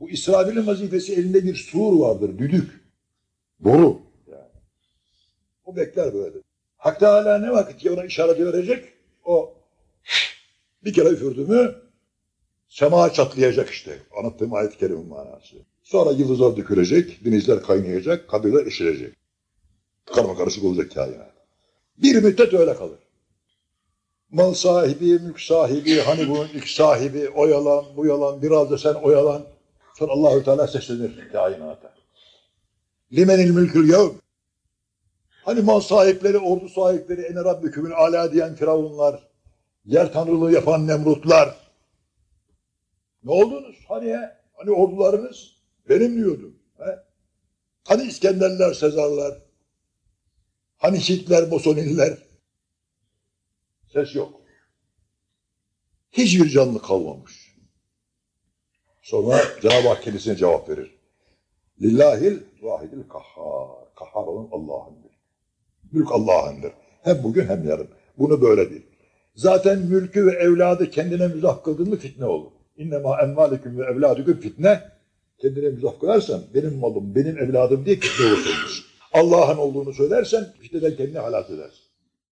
Bu İsrafil'in vazifesi elinde bir sur vardır, düdük. Boru. Yani. O bekler böyle. Hak Teala ne vakit ki ona işaret verecek, o bir kere üfürdü mü sema çatlayacak işte. Anlattığım ayet-i kerimin manası. Sonra yıldızlar dökülecek, denizler kaynayacak, kabirler eşilecek. Karma karışık olacak kainat. Bir müddet öyle kalır. Mal sahibi, mülk sahibi, hani bu mülk sahibi, o yalan, bu yalan, biraz da sen oyalan. Allahü Teala seslenir kainata. Limenil mülkül yevm. Hani mal sahipleri, ordu sahipleri, ene rabbükümün ala diyen firavunlar, yer tanrılığı yapan nemrutlar. Ne oldunuz? Hani he? Hani ordularınız? Benim diyordum. He? Hani İskenderler, Sezarlar? Hani Hitler, Mussolini'ler? Ses yok. Hiçbir canlı kalmamış. Sonra Cenab-ı Hak kendisine cevap verir. Lillahil vahidil kahhar. Kahhar olan Allah'ındır. Mülk Allah'ındır. Hem bugün hem yarın. Bunu böyle değil. Zaten mülkü ve evladı kendine müzah kıldın fitne olur. İnnemâ envâliküm ve evlâdüküm fitne. Kendine müzah kılarsan benim malım, benim evladım diye fitne olursunuz. Allah'ın olduğunu söylersen fitneden kendini halat edersin.